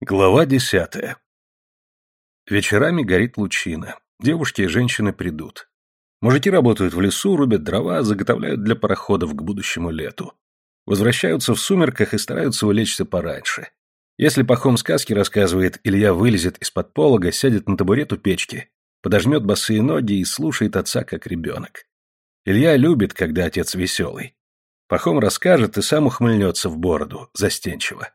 Глава десятая. Вечерами горит лучина. Девушки и женщины придут. Мужики работают в лесу, рубят дрова, заготовляют для пароходов к будущему лету. Возвращаются в сумерках и стараются улечься пораньше. Если Пахом сказки рассказывает, Илья вылезет из-под полога, сядет на табурет у печки, подожмет босые ноги и слушает отца как ребенок. Илья любит, когда отец веселый. Пахом расскажет и сам ухмыльнется в бороду, застенчиво.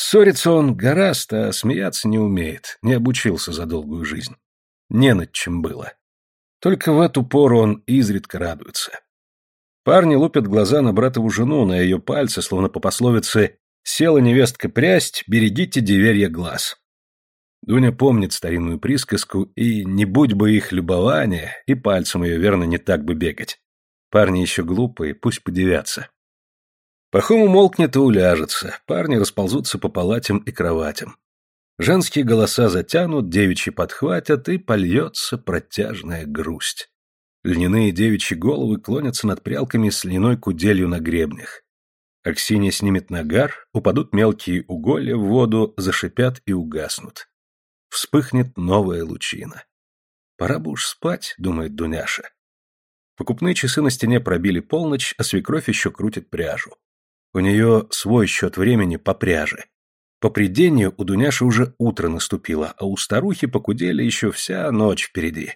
Ссориться он гораст, а смеяться не умеет, не обучился за долгую жизнь. Не над чем было. Только в эту пору он изредка радуется. Парни лупят глаза на братову жену, на ее пальцы, словно по пословице «Села невестка прясть, берегите деверья глаз». Дуня помнит старинную присказку, и не будь бы их любования, и пальцем ее верно не так бы бегать. Парни еще глупые, пусть подивятся. Пахом умолкнет и уляжется, парни расползутся по палатям и кроватям. Женские голоса затянут, девичьи подхватят, и польется протяжная грусть. Льняные девичьи головы клонятся над прялками с льняной куделью на гребнях. Аксинья снимет нагар, упадут мелкие уголья в воду, зашипят и угаснут. Вспыхнет новая лучина. «Пора бы уж спать», — думает Дуняша. Покупные часы на стене пробили полночь, а свекровь еще крутит пряжу. У нее свой счет времени по пряже. По придению у Дуняши уже утро наступило, а у старухи покудели еще вся ночь впереди.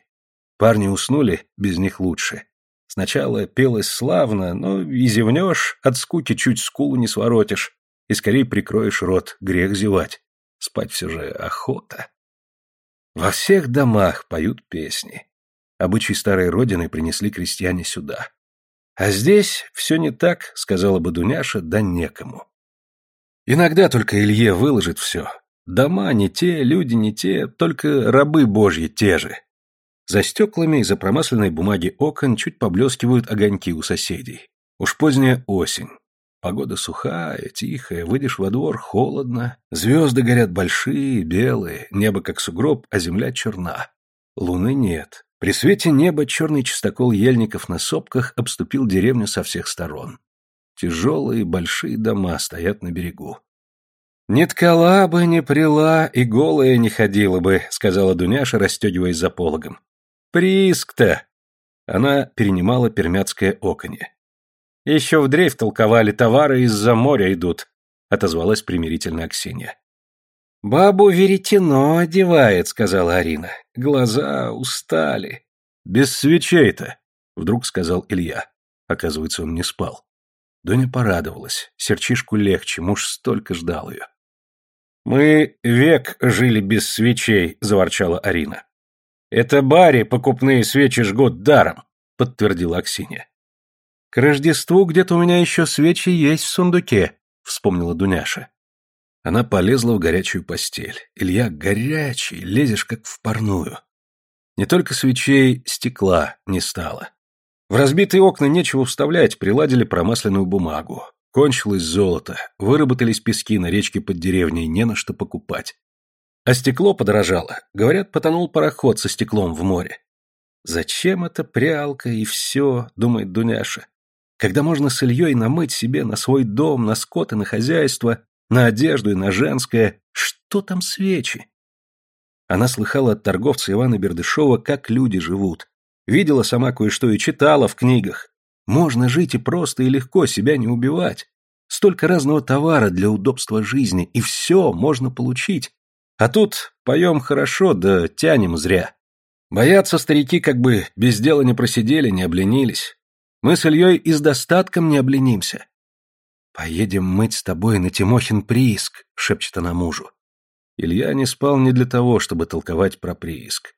Парни уснули, без них лучше. Сначала пелось славно, но и зевнешь, от скуки чуть скулу не своротишь, и скорее прикроешь рот, грех зевать. Спать все же охота. Во всех домах поют песни. Обычай старой родины принесли крестьяне сюда. А здесь все не так, сказала бы Дуняша, да некому. Иногда только Илье выложит все. Дома не те, люди не те, только рабы божьи те же. За стеклами из-за промасленной бумаги окон чуть поблескивают огоньки у соседей. Уж поздняя осень. Погода сухая, тихая, выйдешь во двор, холодно. Звезды горят большие, белые, небо как сугроб, а земля черна. Луны нет. При свете неба черный чистокол ельников на сопках обступил деревню со всех сторон. Тяжелые большие дома стоят на берегу. «Не ткала бы, не прила, и голая не ходила бы», — сказала Дуняша, расстегиваясь за пологом. «Прииск-то!» Она перенимала пермяцкое оконье. «Еще в дрейф толковали, товары из-за моря идут», — отозвалась примирительно Аксинья. «Бабу веретено одевает», — сказала Арина. «Глаза устали». «Без свечей-то», — вдруг сказал Илья. Оказывается, он не спал. Доня порадовалась. Серчишку легче, муж столько ждал ее. «Мы век жили без свечей», — заворчала Арина. «Это баре покупные свечи жгут даром», — подтвердила Аксинья. «К Рождеству где-то у меня еще свечи есть в сундуке», — вспомнила Дуняша. Она полезла в горячую постель. Илья горячий, лезешь как в парную. Не только свечей, стекла не стало. В разбитые окна нечего вставлять, приладили промасленную бумагу. Кончилось золото, выработались пески на речке под деревней, не на что покупать. А стекло подорожало. Говорят, потонул пароход со стеклом в море. Зачем эта прялка и все, думает Дуняша. Когда можно с Ильей намыть себе на свой дом, на скот и на хозяйство, на одежду и на женское. Что там свечи? Она слыхала от торговца Ивана Бердышева, как люди живут. Видела сама кое-что и читала в книгах. Можно жить и просто, и легко, себя не убивать. Столько разного товара для удобства жизни, и все можно получить. А тут поем хорошо, да тянем зря. Боятся старики, как бы без дела не просидели, не обленились. Мы с Ильей и с достатком не обленимся. «Поедем мыть с тобой на Тимохин прииск», — шепчет она мужу. Илья не спал не для того, чтобы толковать про прииск.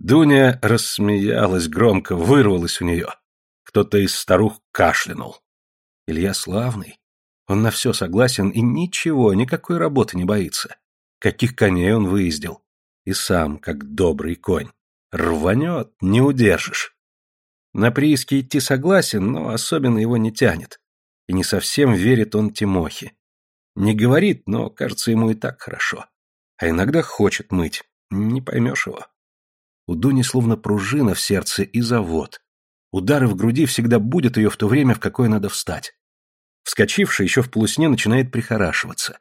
Дуня рассмеялась громко, вырвалась у нее. Кто-то из старух кашлянул. Илья славный. Он на все согласен и ничего, никакой работы не боится. Каких коней он выездил. И сам, как добрый конь. Рванет, не удержишь. На прииски идти согласен, но особенно его не тянет и не совсем верит он Тимохе. Не говорит, но кажется ему и так хорошо. А иногда хочет мыть, не поймешь его. У Дуни словно пружина в сердце и завод. Удары в груди всегда будет ее в то время, в какое надо встать. Вскочивший еще в полусне начинает прихорашиваться.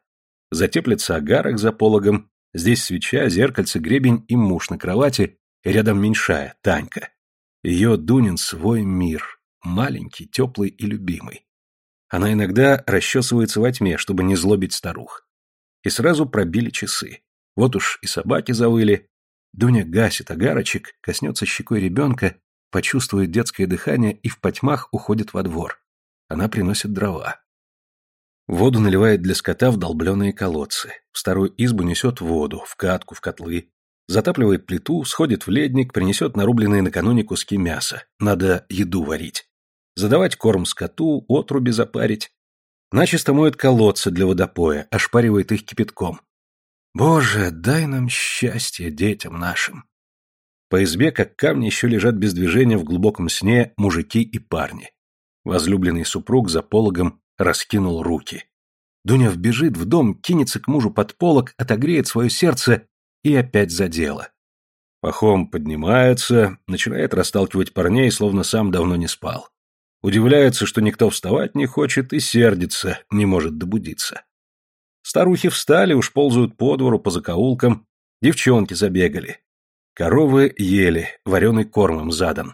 Затеплится агарок за пологом, здесь свеча, зеркальце, гребень и муж на кровати, и рядом меньшая, Танька. Ее Дунин свой мир, маленький, теплый и любимый. Она иногда расчесывается во тьме, чтобы не злобить старух. И сразу пробили часы. Вот уж и собаки завыли. Дуня гасит агарочек, коснется щекой ребенка, почувствует детское дыхание и в потьмах уходит во двор. Она приносит дрова. Воду наливает для скота в долбленные колодцы. В старую избу несет воду, в катку, в котлы. Затапливает плиту, сходит в ледник, принесет нарубленные накануне куски мяса. Надо еду варить. Задавать корм скоту, отруби запарить. Начисто моет колодцы для водопоя, ошпаривает их кипятком. Боже, дай нам счастье детям нашим. По избе, как камни, еще лежат без движения в глубоком сне мужики и парни. Возлюбленный супруг за пологом раскинул руки. Дуня вбежит в дом, кинется к мужу под полог, отогреет свое сердце и опять за дело. Пахом поднимается, начинает расталкивать парней, словно сам давно не спал. Удивляется, что никто вставать не хочет, и сердится, не может добудиться. Старухи встали, уж ползают по двору, по закоулкам, девчонки забегали. Коровы ели, вареный кормом задан.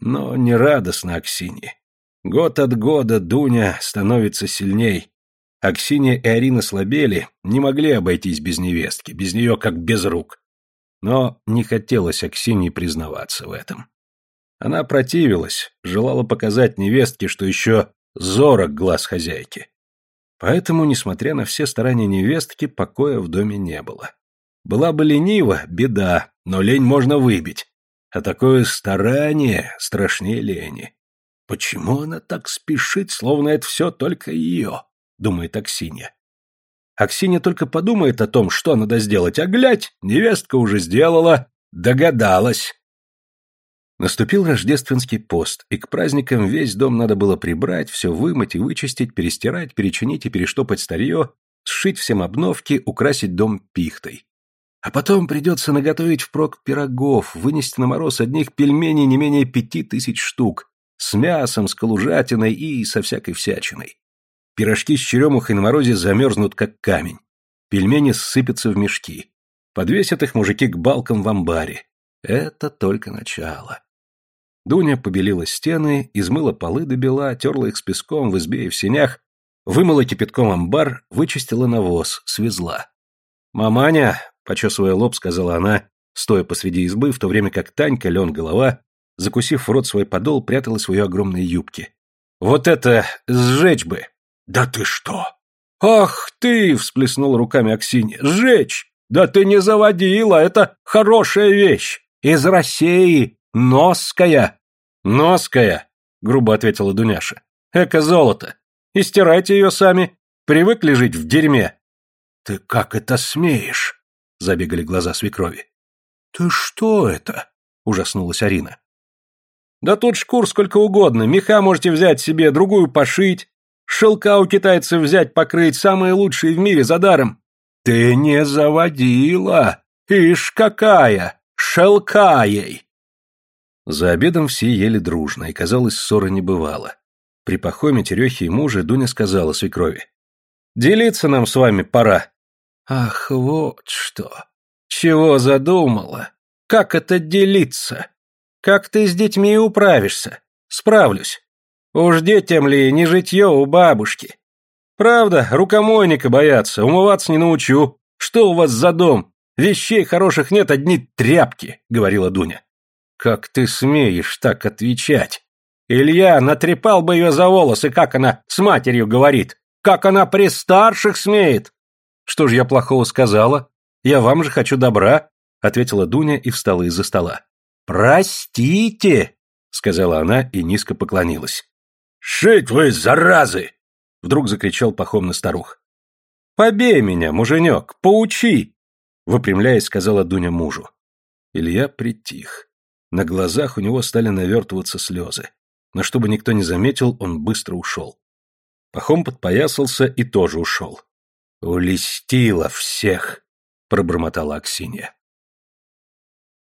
Но не радостно Аксине. Год от года Дуня становится сильней. Аксинья и Арина слабели, не могли обойтись без невестки, без нее как без рук. Но не хотелось Аксинье признаваться в этом. Она противилась, желала показать невестке, что еще зорок глаз хозяйки. Поэтому, несмотря на все старания невестки, покоя в доме не было. Была бы ленива, беда, но лень можно выбить. А такое старание страшнее лени. Почему она так спешит, словно это все только ее? Думает Аксинья. Аксинья только подумает о том, что надо сделать, а глядь, невестка уже сделала, догадалась. Наступил рождественский пост, и к праздникам весь дом надо было прибрать, все вымыть и вычистить, перестирать, перечинить и перештопать старье, сшить всем обновки, украсить дом пихтой. А потом придется наготовить впрок пирогов, вынести на мороз одних пельменей не менее пяти тысяч штук, с мясом, с калужатиной и со всякой всячиной. Пирожки с черемухой на морозе замерзнут, как камень. Пельмени ссыпятся в мешки. Подвесят их мужики к балкам в амбаре. Это только начало. Дуня побелила стены, измыла полы до бела, терла их с песком в избе и в сенях, вымыла кипятком амбар, вычистила навоз, свезла. «Маманя», — почесывая лоб, сказала она, стоя посреди избы, в то время как Танька, лен голова, закусив в рот свой подол, пряталась в ее огромной юбке. «Вот это сжечь бы!» «Да ты что!» «Ах ты!» — всплеснул руками Аксинья. «Сжечь! Да ты не заводила! Это хорошая вещь! Из России! Ноская!» «Ноская!» — грубо ответила Дуняша. «Эко-золото! И стирайте ее сами! Привыкли жить в дерьме!» «Ты как это смеешь?» — забегали глаза свекрови. «Ты что это?» — ужаснулась Арина. Да тут шкур сколько угодно, меха можете взять себе, другую пошить. Шелка у китайцев взять, покрыть, самые лучшие в мире за даром. Ты не заводила. Ишь какая! Шелка ей! За обедом все ели дружно, и, казалось, ссоры не бывало. При пахоме Терехи и мужа Дуня сказала свекрови. «Делиться нам с вами пора». «Ах, вот что! Чего задумала? Как это делиться?» Как ты с детьми управишься? Справлюсь. Уж детям ли не житье у бабушки? Правда, рукомойника боятся, умываться не научу. Что у вас за дом? Вещей хороших нет, одни тряпки, говорила Дуня. Как ты смеешь так отвечать? Илья натрепал бы ее за волосы, как она с матерью говорит. Как она при старших смеет. Что ж я плохого сказала? Я вам же хочу добра, ответила Дуня и встала из-за стола. «Простите!» — сказала она и низко поклонилась. «Шить вы, заразы!» — вдруг закричал Пахом на старух. «Побей меня, муженек, поучи!» — выпрямляясь, сказала Дуня мужу. Илья притих. На глазах у него стали навертываться слезы. Но чтобы никто не заметил, он быстро ушел. Пахом подпоясался и тоже ушел. «Улестила всех!» — пробормотала Аксинья.